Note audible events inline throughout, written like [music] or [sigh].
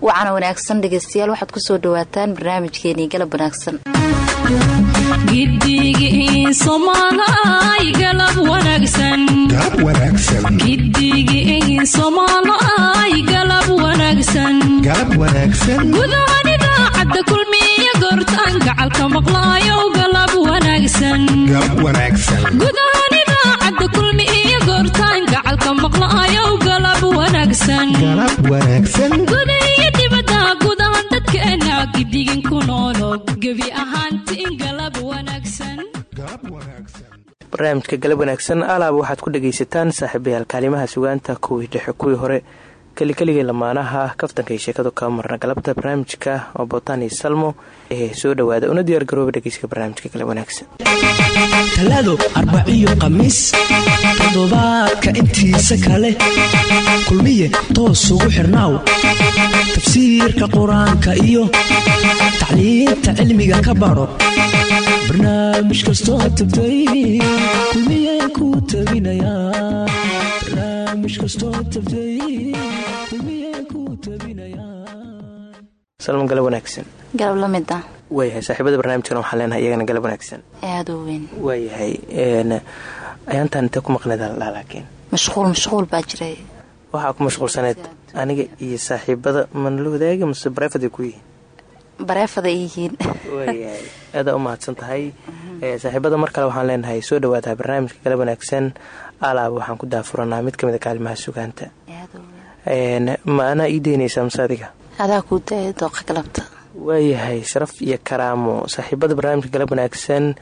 wacana wanaagsan dhegeystayaal waxaad ku soo dhawaataan barnaamijkeenii galab wanaagsan. Gudahan idaacadda kulmiya goortaan gacalka maqlaayo galab wanaagsangudahan idaacadda kulmi iyo goortaan gacalka maqlaayo galab wanaagsanguda iyo dibadda gudahan dadkeena gidigin ku noolo gebi ahaantiin galab wanaagsan barnaamijka galab wanaagsan alaab waxaad ku dhagaysataan saaxiibayaal kaalimaha sugaanta kuwii dhexe kuwii hore kelikeligii lamaanaha kaftanka iyo sheekadu kaa marna galabta barnaamijka oo bootaan iyo salmo ee soo dhawaada una diyaar garooba dhegeyska barnaamijka galab wanaagsan. Talaado arbaciyo khamiis toddobaadka intiisa kale. Kulmiye toos ugu xirnaaw tafsiirka qur'aanka iyo tacliinta cilmiga ka baro. Barnaamij kastoo tabtay kulmiye ku tabinaya salmo galab wanaagsan. Galab la mid ah. Waayahay saaxiibada barnaamijkan waxaan leenahay iyagana galab wanaagsan. Aada u weyn. Waayahay ayaantaan intee ku maqneeda ladhaha laakiin. Mashquul mashquul baa jiray. Waxaa ku mashquulsaneed aniga iyo saaxiibada mana la wadaagi mase bareefaday ku yihiin? Bareefada yihiin. Waayahay [laughs] aadaa u mahadsan tahay saaxiibada mar kale waxaan leenahay soo dhawaataha barnaamijka galab wanaagsan alaab waxaan ku daafuranaa. Mid ka mid a kaalimaha sugaanta. Ma anaa ii deynaysaa mase adiga? Waayahay sharaf iyo karaamo. Saaxiibada barnaamijka galab wanaagsan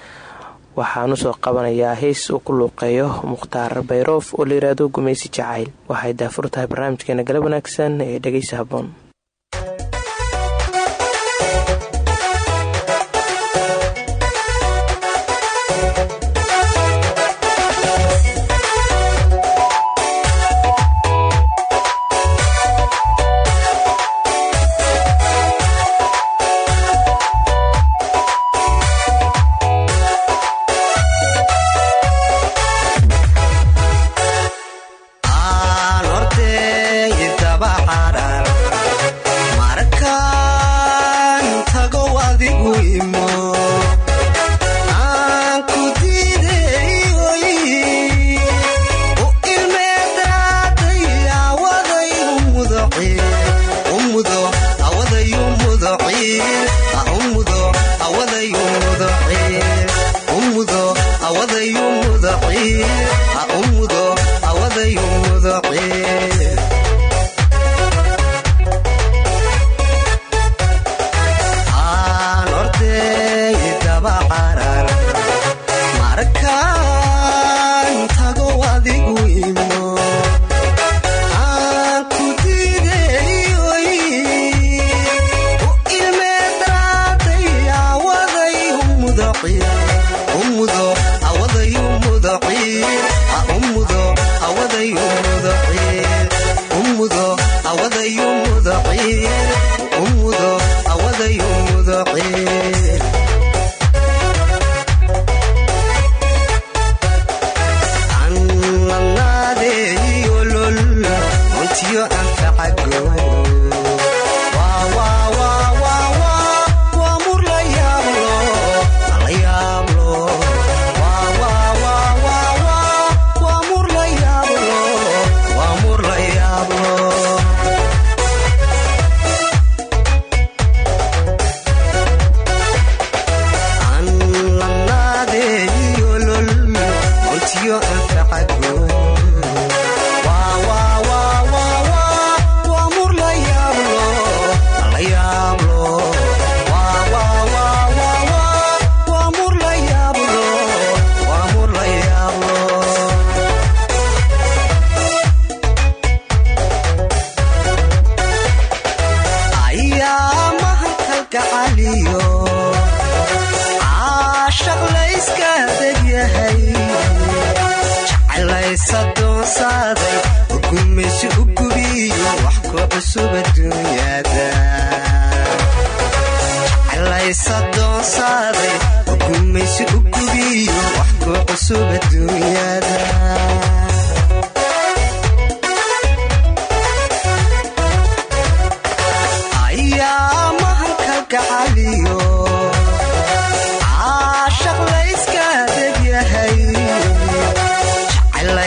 waxaan u soo qabanayaa heys uu ku luuqeeyo mukhtaar bayroof oo la yiraahdo gumaysi jacayl. Waxay daafur tahay barnaamijkeena galab wanaagsan ee dhegeysa haboon muhimu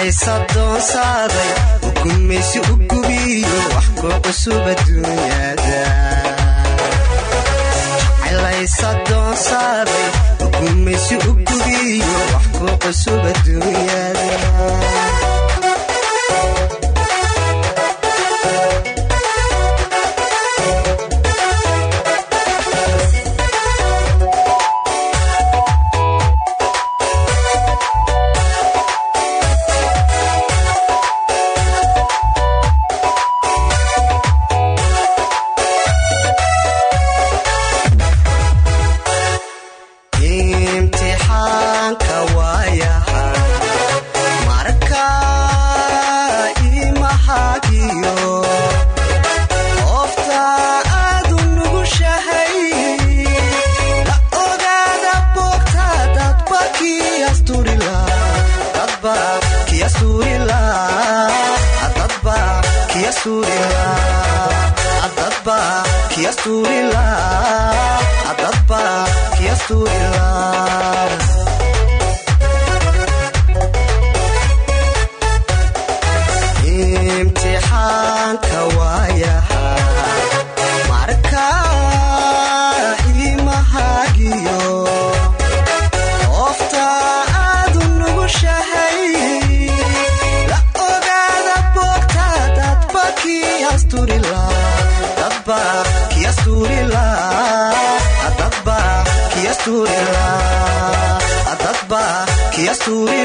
adoonsaaday ugumaysi u gubiyo wax ku cusub adduunyada ugumaysi u gubiyo wax ku cusub adduunyada kiyasturila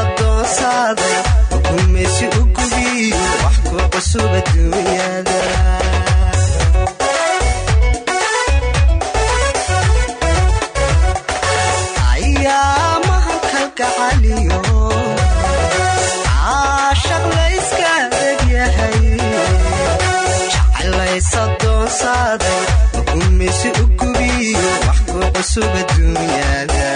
adoonsaaday ugumaysi u gubiyo wax ku cusub adduunyada cusub adduunyada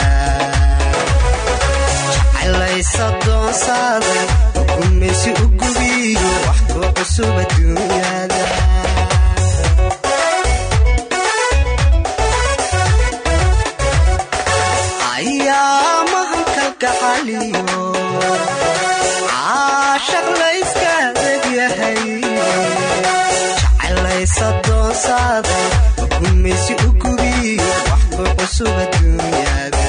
jecelays adoonsaaday ugumaysi u gubiyo wax ku cusub adduunyada ayaamahanka gacaliyo caashaq layska degyahay jecelays adoonsaaday ugumaysi cusub adduunyada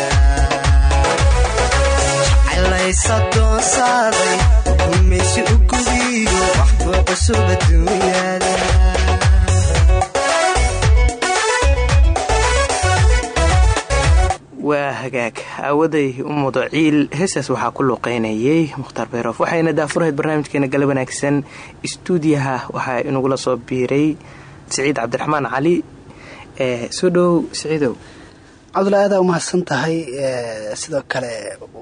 jecelays adoonsaaday ugumaysi u gubiyo waa hagaag aawaday u mudo ciil. Heestaas waxaa ku luuqeynayay mukhtaar bayrof waxayna daafurahayd barnaamijkeena gala wanaagsan istuudiyaha waxaa inagula soo biiray siciid cabdiraxmaan cali. Ee soo dhowow siciidow cabdullah aadaa umahadsan tahay sidoo kale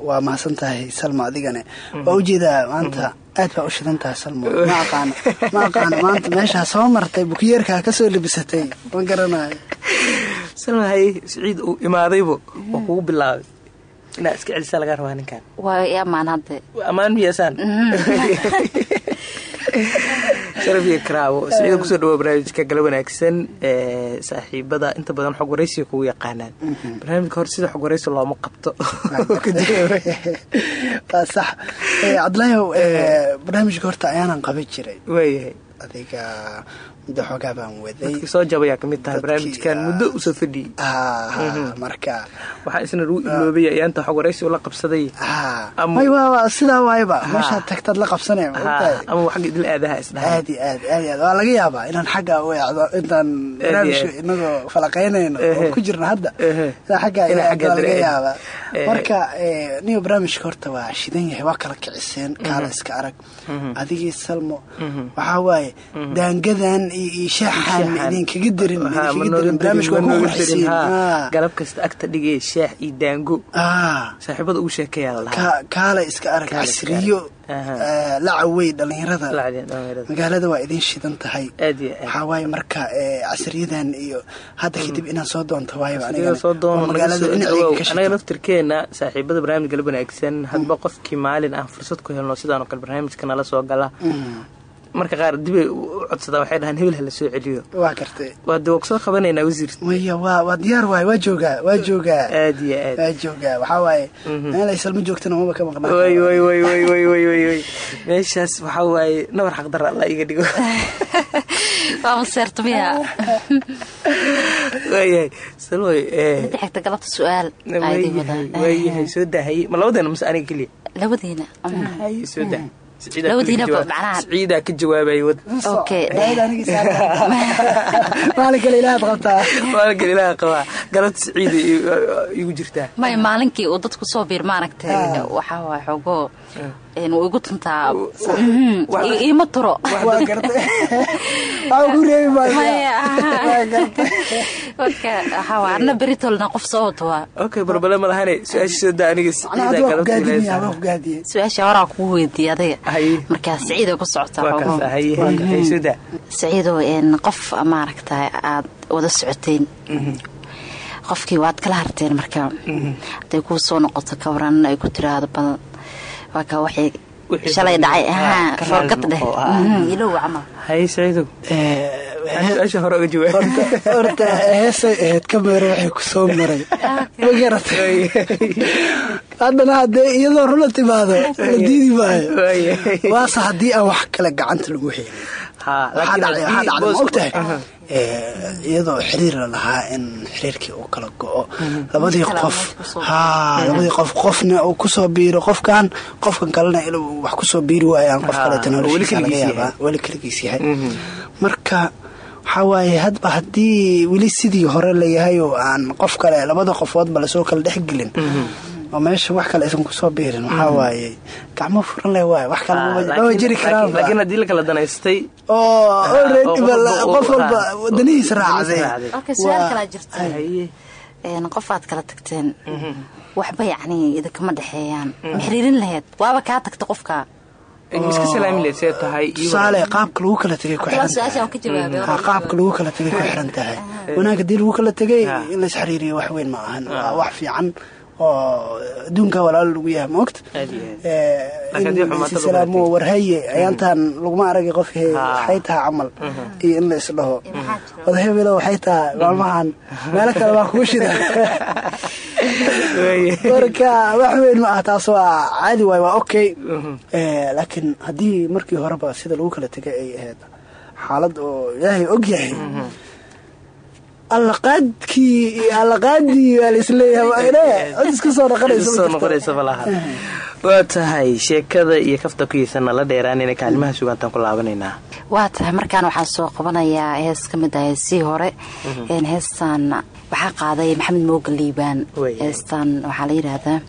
waa mahadsan tahay salmo adigane. Waa u jeedaa maanta aad baa u shidan tahay salmo ma aqaano ma aqaano maanta meeshaa soo martay bukiyeerkaa ka soo labisatay ma garanayo. Salmahay siciid uu imaadaybo waa kugu bilaabay. Inaad iska celisaa laga rabaa ninkan waa i ammaan hadde ammaan miyaasaan [laughs] sharaf iyo karaabo siciida ku soo dhawo barnaamijka gala wanaagsan ee saaxiibada inta badan xog waraysiga kugu yaqaanaan. Barnaamijka hore sida xog waraysi looma qabto. Waa [laughs] [laughs] sax. Cabdilaahiw [laughs] eh, barnaamijka horta ayaanan qaban jiray. Waayahay adiga muddo xoogaa baan waday. Dadkii soo jabayaa ka mid tahay barnaamijkan muddo u soo fadhiyey. Ah, marka waxaa isna lagu iloobaya ayaanta xog waraysi ula qabsaday. Sidaa waayba Ha. meeshaad tagtaad la? Ha, ama xagga idil aadaha isdhahay. Aad aad aad aad waa laga yaabaa inaan xagga u eecdo intaan barnaamijka inagoo falaqaynayno oo ku jirna hadda. Inaan xagga Inaan eecdo laga yaabaa. Marka eh, niyo barnaamijka horta waa shidan yahay waa kala kiciseen kaala iska arag. Adigii salmo. Waxaa waaye Mhm. daangadan iyo shaaxan idinkaga dirin garab kasta agta dhige shaax iyo daango. Saaxiibada ugu sheekeeyakaala iska arag casriyo lacawey dhallinyarada. Magaalada waa idin shidan tahay. Waxaa waaye iyo hadda hmm. kadib inaan soo naftirkeena saaxiibada barnaamij galab wanaagsan hadba hmm. qofkii maalin aan fursad ku helno sidaan oo kale barnaamijka nala soo gala. Hmm marka qaar dibay u codsadaa waxay dhahaan hebel hala soo celiyo waa gartay waa dib soo qabanaynaa wasiir maya waa waa diyaar waaye waa joogaa waa joogaa aad iyo aad waa joogaa waxaa waaye meel ay salma joogtana maba ka maqnaa way way way way way way way way meeshaas waxaa waaye nabar xaqdara alla iga dhigo waa maseerta miya waayahay midda xigta galabta su'aal waayahay soo daahayey ma labadeena mase aniga keliya labadiina haye soo dah ciidaa ka jawaabywdqabaa galabta siciida igu jirtaa maya maalinkii uu dadku soo biir maaragtay waxaa waay xogoo way igu tuntaa iima turo. ana [laughs] [laughs] beritolna qof soo wato su'aasha horaa kugu weydiiya adiga. Markaa saciida ku socotasaciido mm-hmm. qof maaragta aad wada socoteen. Qofkii waad kala harteen markaa haday kuu soo noqoto ka waran ay ku tiraahdo badan horta heesay ahayd kameero waxay ku soo maray. Ma garatay haddana haddee iyadoo runa timaado la diidi maayo. Waase haddii aan wax kale gacanta lagu helin maogtahay iyadoo xiriir la lahaa in xiriirkii uu kala goo. Mhm. Labadii qof. labadii qof qofna uu ku soo biiro qofkan qofkan kalena in wax ku soo biiri waayaan qof kaleetnaweli keligiis yahay. Mhm. Marka waxaa hadba haddii weli sidii hore la yahay oo aan qof kale labada qofoodba la soo kala dhexgelin mhm oo meesha wax kale isan ku soo biirin. Waxaa waaye gacmo furan le waay wax kalma jiri karaan haddii lakala danaystay oo qof walba wadanihiisa raacday. qofaad kala tagteen waxba yacni idinkama dhexeeyaan maxriirin laheyd waaba kaa tagta qofka. Tusaale qaabka lagu kala tegay qaabka lagu kala tegay ku xiran tahay. Wanaag mm. haddii lagu kala tegay in lays xiriiriyo wax weyn ma ahan. Wax fiican oo adduunka walaalo lagu yahay ma ogta? Aad iyo aad. Laakiin haddii in xumaata lagu isislaamo kala warhaye ayaantaan laguma aragay qof waxay tahay camal iyo in la isdhaho. Odahebelo waxay tahay maalmahan. Meelo kale waa kugu shida marka wax weyn ma ah taas waa caadi waay waa okay. Eh, laakiin haddii markii horeba sida lagu kala tegay ay ahayd xaalad oo ilaahay og yahay allaqaadkii iyo allaqaadii waa laisleeyahay cod iska soo noqonaysa ma soo jirto. noqonaysa malaha [laughs] waa tahay sheekada iyo kafta kuyiisana la dheeraanayna kaalimaha sugaantaan ku laabanaynaa. Waa tahay markaan waxaa soo qabanayaa hees ka mid ah heesii hore. Een heestan waxaa qaaday maxamed mooga liibaan waxaa la yidhaahdaa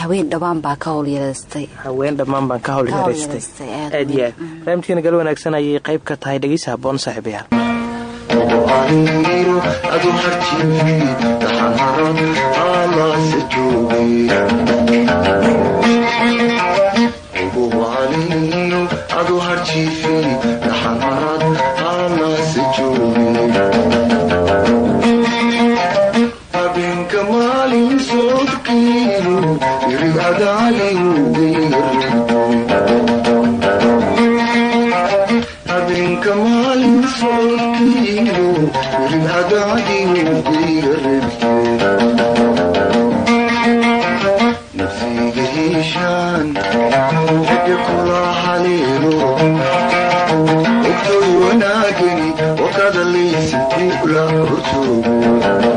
haween dhawaan baa ka howl yareystay haween dhammaan baan ka yaraystay, aad iyo aad. barnaamijkeena gal wanaagsan ayay qayb ka tahay dhegeysa haboon saaxiibayaal muqdaayiro adu harjinfi taxanharad alaase joogay ولكن وكذا ليس في لا رسوله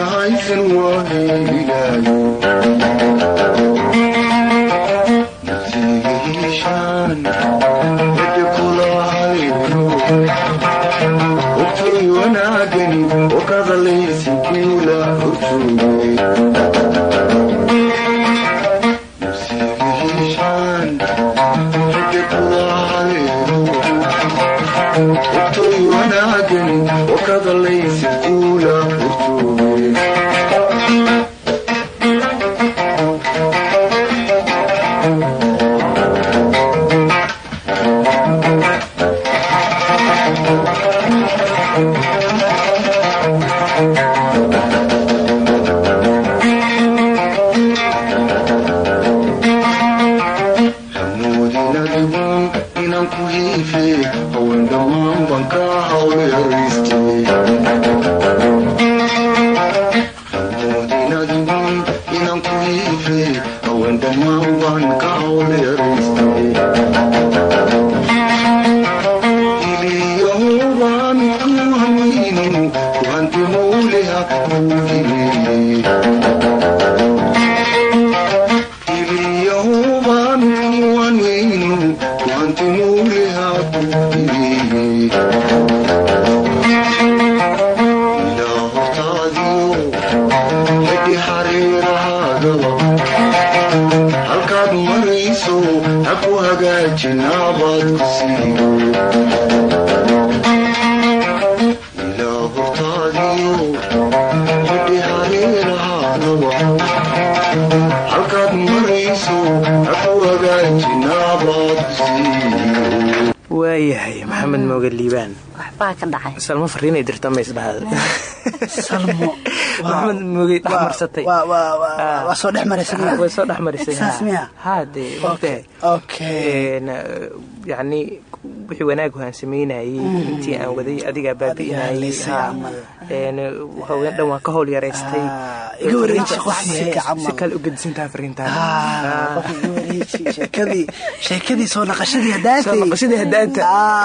aysan wahelayo salmo fariinay dirta ma isdhaadsoo dhexmariyani wixii wanaag hogaansameynayey intii aan waday adigaa baabi'inayey haween ah. eh, dhan waan ka howl yaraystay Sheekadii soo naqashadii hadaanta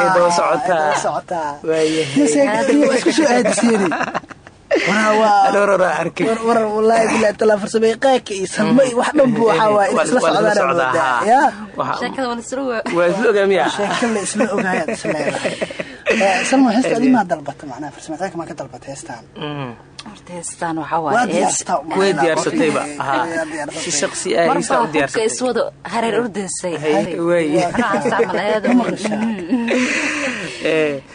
ee daba socotaa. daba socotaa Waayahay. Iyo sheekadii waa isku soo aadiseen waraa salma heesta adimaa dalbata macnaha farsamay qaaka maa ka dalbata heestaan diyaarsataa way diyaarsatayba si shaqsi ah baa u diyaarsatay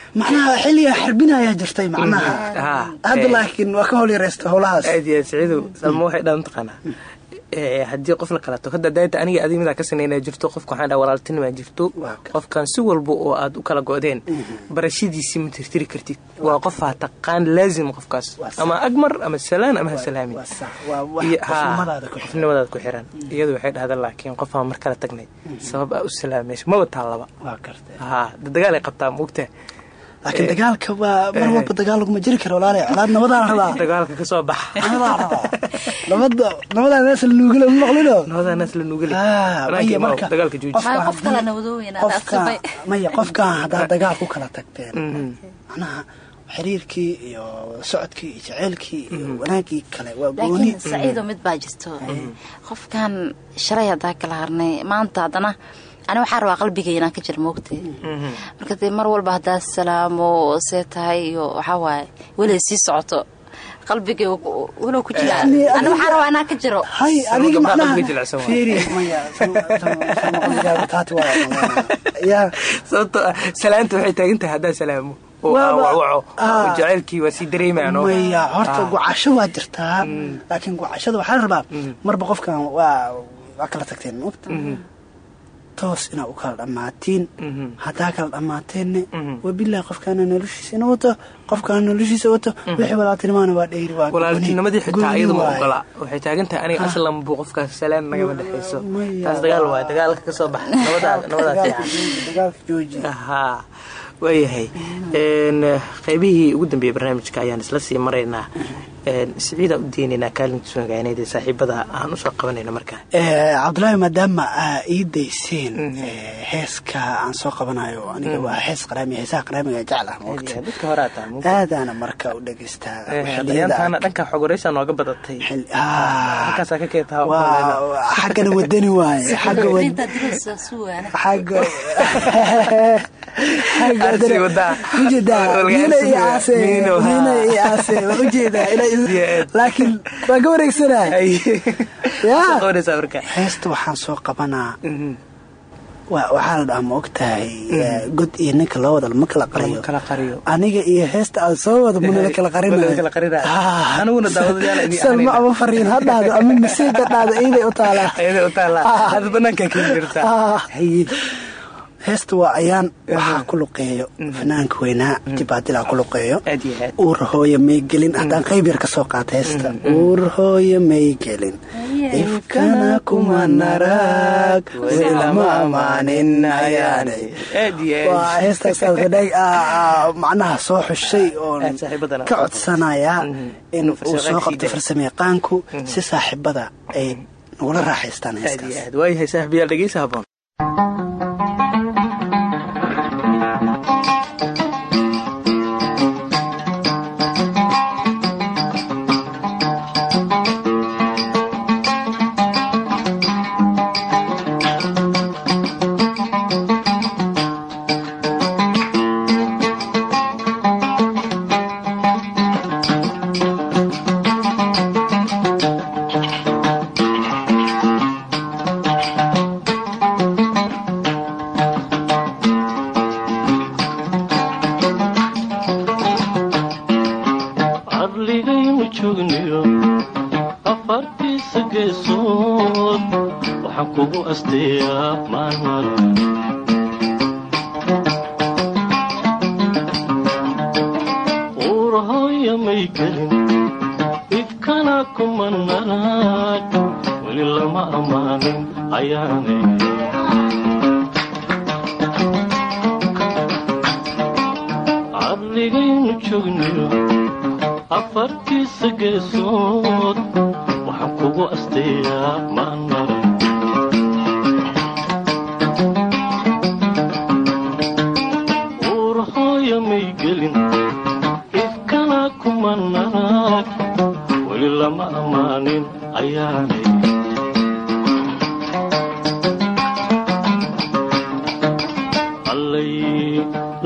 [laughs] macnaha xilliga xarbinayaa jirtay macnaha. Haa. hadda laakiin waa ka howl yaraysta howlahaas. Aad iyo aad siciidow salmo waxay dhan taqaanaa. Ee, haddii qof la qalato. Hadda daata aniga adiga midaa ka sanaynaa jirto qofka waxaan dhaha walaaltinimaa jirto. Qofkan si walba oo aad u kala go-deen barashadiisi ma tirtiri kartid. Waa qofaa taqaan laazim qofkaas. Waa sax. ama agmar ama salaan ama ha salaamin waa sax waa wax Iyo- haa, qofnimadaada ku xiran. xiran. Iyadu waxay dhahda laakiin qofaa mar kala tagnay. Sabab aa u salaamayso maba kartay haa dagaal ay qabtaa maogtaa laakiin dagaalka waa mar walba dagaal laguma jiri karo walaale colaad nabadaan rabaa. [laughs] Dagaalka ka soo nabadaan rabaa. Nabada nabadaa meesa la nuugila ma maqlino nabadaa naas la nugale Ah, maya, marka- dagaalka jooji qof kale nawadooyina qofka maya qofkan haddaa dagaal ku kala tagteen. Mhm. macnaha xiriirkii iyo socodkii iyo jaceylkii iyo wanaagii kale waa gooni. Saciido mid baa jirto. Qofkan shalay haddaa kala harnay. Maanta haddana ani waxaa rabaa qalbigay inaan ka jira moogtay marka dee mar walba haddaa salaamo see tahay iyo waxaa waaye weli sii socoto. Qalbigay walow ku jira. Ani waxaa rabaa inaan ka jiro. Hay adiga macnaha fiiri maya sababtoo ah salaanta waxay taagan tahay haddaa salaamo. Oo Waa- aan waa- wacwaco ah. oo jacaylkii waa sii dareemayaan oo maya horta gocasho waa jirtaa laakiin gocashada waxaa la rabaa marba qofkan waa kala tagteen. Mogta toos inaa u kala dhammaatiin Mhm. haddaa kala dhammaateenne Mhm. wabilahi qofkaana noloshiisana wato qofkaana noloshiisa wato. Wixii walaaltinimaana waa dheyri walaaltinimadii xitaa gooni iyadu ma waaye. ogola. Waxay taagan tahay aniga aslan buu qofkaas salaan nagama dhexayso. Taas dagaal waay dagaalka ka soo baxa. [laughs] Nabadaa nabadaa Dagaalka fiican jooji, dagaalka jooji. Haa waayahay qaybihii ugu dambeeyey barnaamijka ayaan isla sii maraynaa siciida u deynaynaa kaalinkiisu hogaaneed ee saaxiibada aan u soo qabanayno markaa Eh, cabdulaahi maadaama aa ii dayseen eh, heeska aan soo qabanayo aniga waa hees qaraami heesaha qaraamiga ah ataa aadaana marka u dhegeystaa ah, xaggana wadani waaye xagga [laughs] [laughs] laakiin waa ka wareegsanaa. Yaa qabanaysaa marka. Heesta waxaan soo qabanaa. Wa- waxaa la dhahaa ma ogtahay eh, god iyo ninka loo wada lama kala qariyo. Aniga iyo heesta aad soo wada mana la [laughs] kala qarinayo. Ah. Ama fariin ha dhahdo ama masiid ha dhahdo iiday u taalaa [laughs] heesta waa ayaan waxaa ku luqeeyo fanaanka weynaa jibaadilaa ku luqeeyo. Uur hooya may gelin haddaan qayb yar ka soo qaata heesta. Uur hooya may gelin. Ifkana kuma narag welama amaanin ayaanay. Aad iyo aad. Waa heestaas alfadhaag macnaha soo xushay oon ka codsanayaa Mhm. in uu soo qabto farsamayaqaanku si saaxiibada ay nagula raaxaystaan heestaas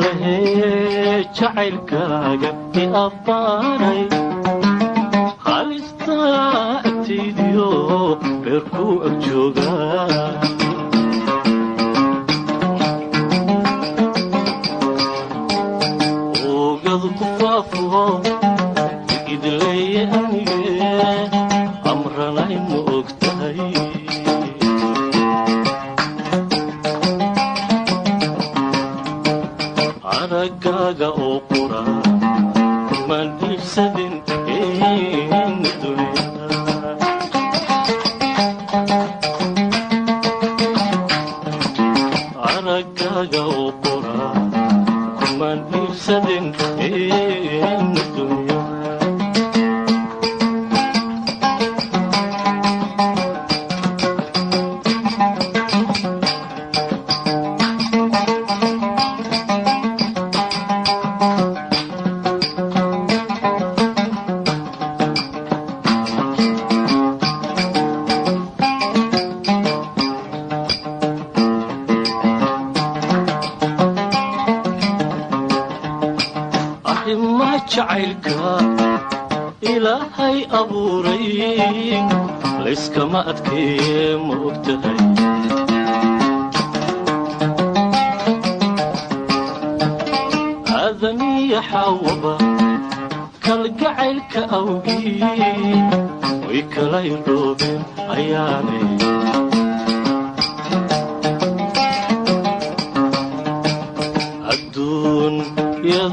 lahee jacaylkaaga i abbaaray halistaa agtaydiyo beerkuu ag joogaa ma jacaylka ilaahay abuuray layskama adkeeye ma ogtahay aadamiya xaawaba kalgacaylka awgii way kalaydhoobeen ayaanay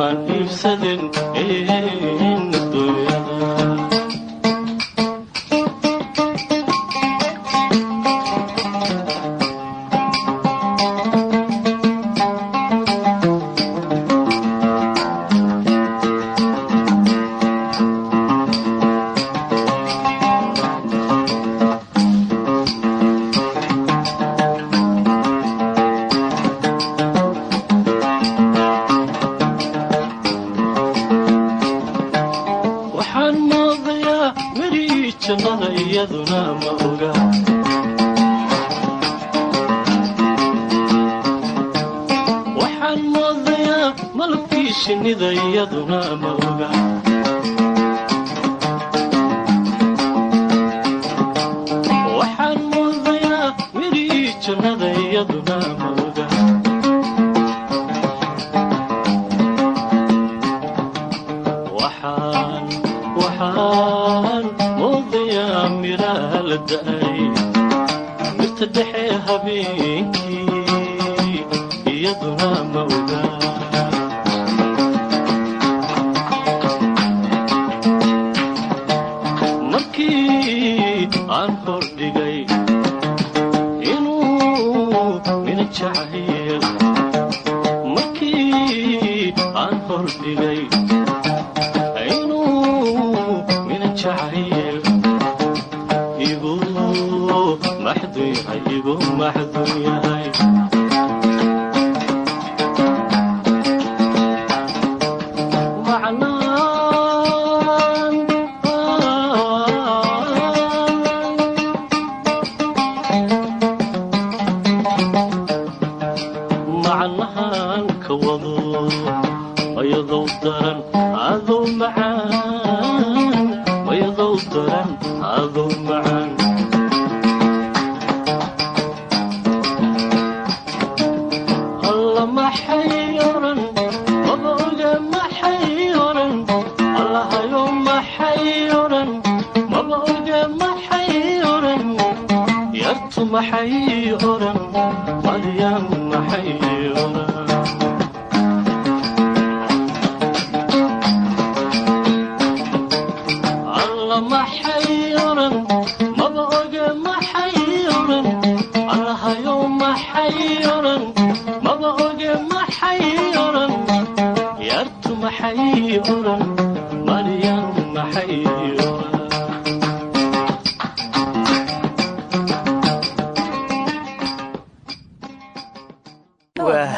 ma dhiibsaden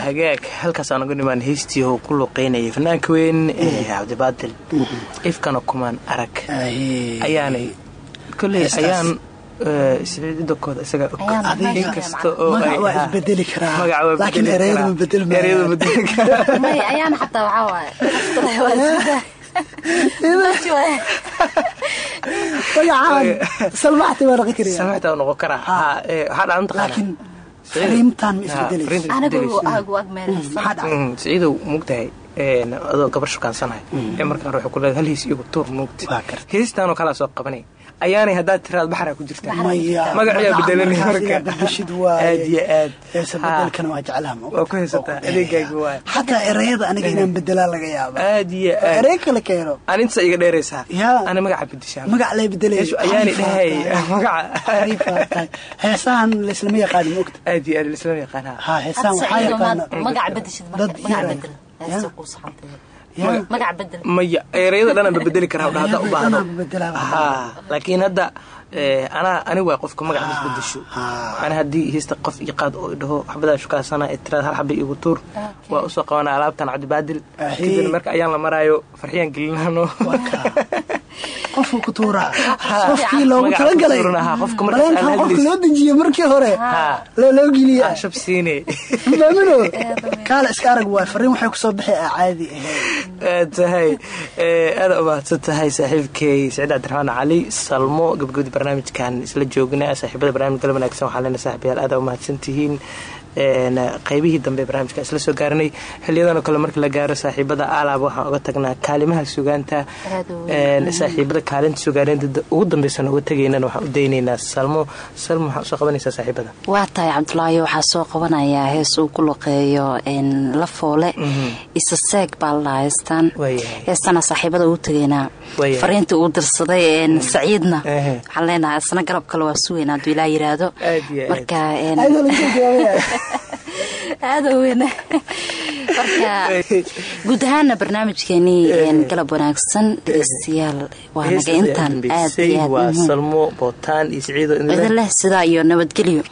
hagaag. Halkaas aan uga dhimaan heystii oo ku luqeynayay fanaanka weyn ee cabdibaadil ifkana kumaan arag. Ayaanay koley ayaan eh, siciidadakooda isaga og Ayaan Adiga- inkasta oo magac ay waa ahaa- isbedeli karaa. Magac waa laakiin bedeli [laughs] karaa. Noqon karaa Ha, waxaa dhacan taqaanaa laakiin fariimtaan ma Ha, isbedelayso fariinta anigu isbedelayso. aagu ag meelsan maxaa dhacay siciidow mugtahay adoo gabar shukaansanay ee markaan ruuxa ku leedahay hal hiis igu tuur gartay. heestaanoo kalaa soo qabanay ayaanay haddaad tiraad baxraa ku jirtaa. Magaciyaa bedelanay marka. bedeshid waaye aad iyo aad. Heesa Ha, bedelkana waa jeclaha ma waa ku haysataa. Adeegaaga waay. Xataa ereyada aniga inaan bedelaa laga yaaba aad iyo aad. Erey kale keeno aan inta iga dheeraysaa. Ana magaca bedeshaa magac lay bedelay Heesu ayaanay dhahay. magaca heesahan laislama yaqaani mogta aad iyo aad lislama yaqaanaa. Ha heesahan waxaa yaqaana magac bedeshid marka. Dad yar- magac maya ereyada dhanaan ba bedeli karaa hadda u baahdo. laakiin hadda eh, anaa ani waa qofka magaca isbedesho ha. ana haddii heesta qof ii qaad oo dhaho xabadaa shukaasana ee tiraad hal xaba igu tuur. Waa u soo qabanaa alaabtan cabdibaadil Ahi. kadibna marka ayaan la maraayo farxiyaan gelinano [laughs] qofku ku tuuraa. Qofkii loogu talagalay ha, qofka loo dejiye markii hore. Loo loo geliya shab siine [laughs] maamino [laughs] kaala iska arag waay fariin waxay ku soo bixi a caadi [laughs] tahay. Aada u mahadsan tahay saaxiibkay saciid cabdiraxmaan cali salmo gabagabadii barnaamijkan isla joognaa saaxiibada barnaamij gal wanaagsan waxaa leena saaxiibayaal aada u mahadsan tihiin qaybihii dambe barnaamijkan isla soo gaaranay xiliyadan oo kale marka la gaaro saaxiibada alaab waxaan uga tagnaa kaalimaha sugaanta saaxiibada kaalinta sugaareynta ugu dambeysana uga tegaynan waxaan u daynaynaa salmo. Salmo waxaa u soo qabanaysaa saaxiibada? Waa tahay cabdulaahi waxaa soo qabanayaa hees uu ku luqeeyo la foole. Isa seeg baa la dhahaa heestan Waayahay. heestana saaxiibada ugu tegaynaa. Fariinta uu dirsaday een, saciidna. Waxaan leenahay isna garab kale waa sugaynaa hadduu ilaa yiraahdo. Marka [laughs] een, ayadoo laga jawaabaya aada u weyn. Marka guud ahaana barnaamijkeenii een, galab wanaagsan dhegeystayaal waa naga intaan aad iyo aad salmo bootaan iyo siciido idin leh. idin leh sidaa iyo nabadgelyo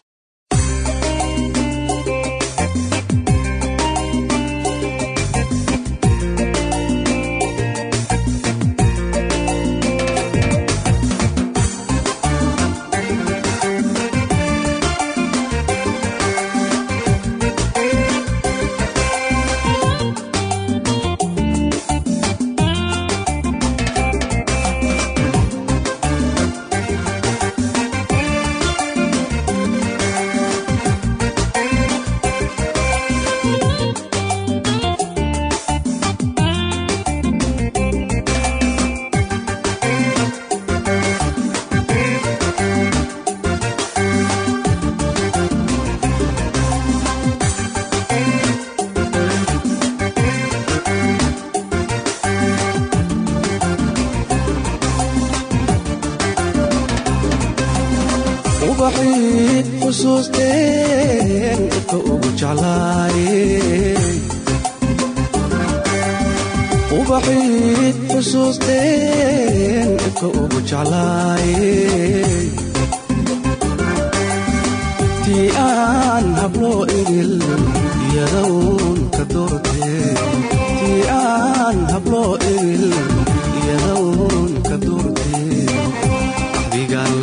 ubaxii xusuusteen dadka ugu jeclaayeen ubaxii xusuusteen dadka ugu jeclaayeen tii aan habloo idil iyadown ka doorteen tii aan habloo idil iyadown ka la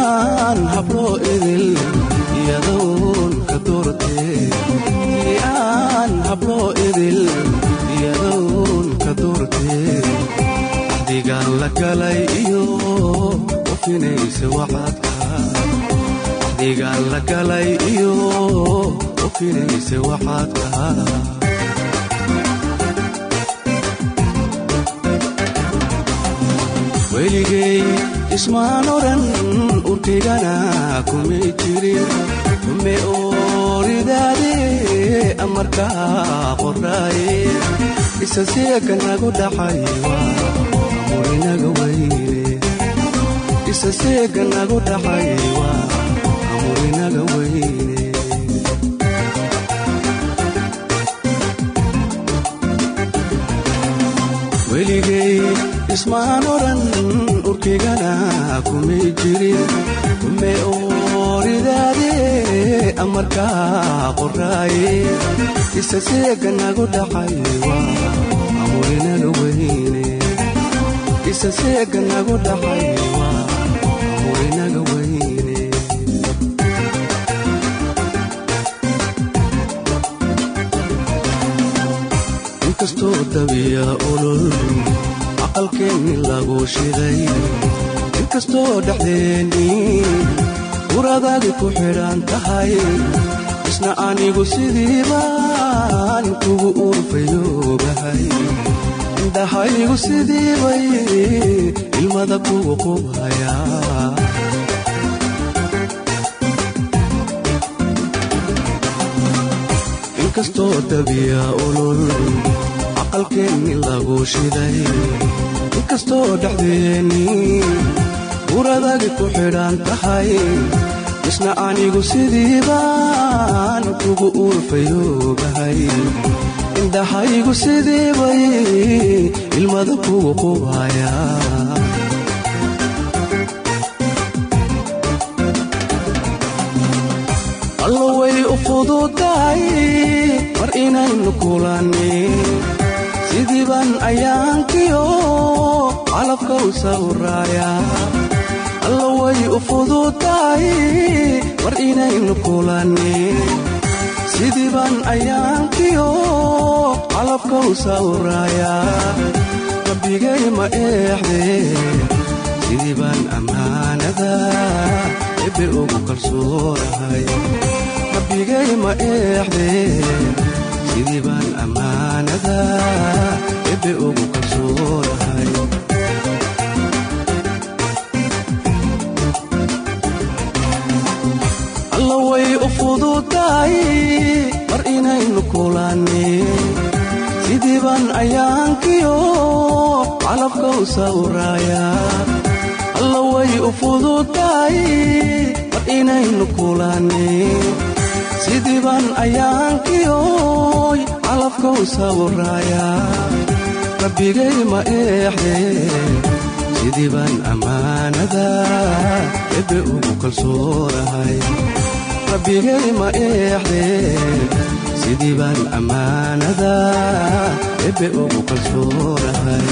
aan habloo idil iyadoon ka doortee tii aan habloo idil iyadoon ka doortee axdigaan la galay iyo ufinaysa waxaad kaa axdigaan ismaan oran urkaygana kumay jirin kume ooridaade amarkaa qoraaye isa seega nagu dhaxay waa amurinaga weyne. Isa seega nagu dhaxay waa amurinaga weyne. Weligay ismaan oran urkaygana kumay jirin kume ooridaade amarkaa qoraaye isa seega nagu dhaxay waa amurinaga weyne. Isa seega nagu dhaxay waa amurinaga weyne. Inkastoo dabiya olol aqalkeenni lagu shiday. Inkastoo dhexdeennii uradaadi ku xidhan tahay. Isna anigu sidii baan kugu urfayoobahay indhahaygu sidii bay ilmada kugu qubhayaa inkastoo dabiya olol aqalkeenni lagu shiday. Inkastoo dhexdeennii uradagi ku xidhan tahay. Isna anigu sidii baan kugu urfayoobahay indhahaygu sidii bay ilmada kugu qubhayaa allo way u fududahay mar inaynu kulannin sidii baan ayaankiyo calabka u sawraaya allo way u fududahay mar inaynu kulannin sidii baan ayaankiyo calabka u sawraaya rabbigay ma eexdee sidii baan ammaanada ebe ugu kalsoonahay rabbigay ma eexdee ammaanada ebe ugu kalsoonahay alla way u fududahay mar inaynu kulannin sidii baan ayaankiyo calabka u sawraaya alla way u fududahay mar inaynu kulannin sidii baan u sawraaya rabbigay ma eexdee sidii baan ammaanada ebe ugu kalsoonahay rabbigay ma eexdee sidii baan ammaanada ebe ugu kalsoonahay